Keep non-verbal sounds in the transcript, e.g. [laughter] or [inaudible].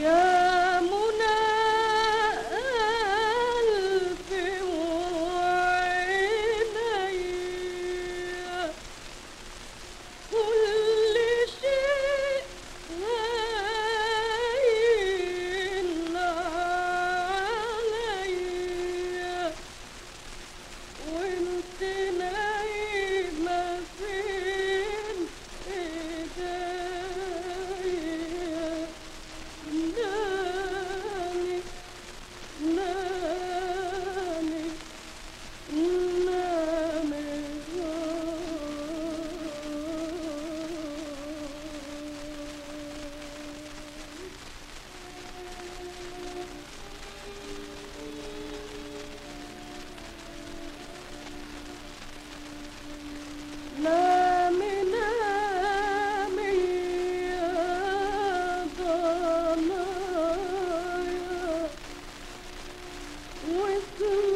Yeah. mm [laughs]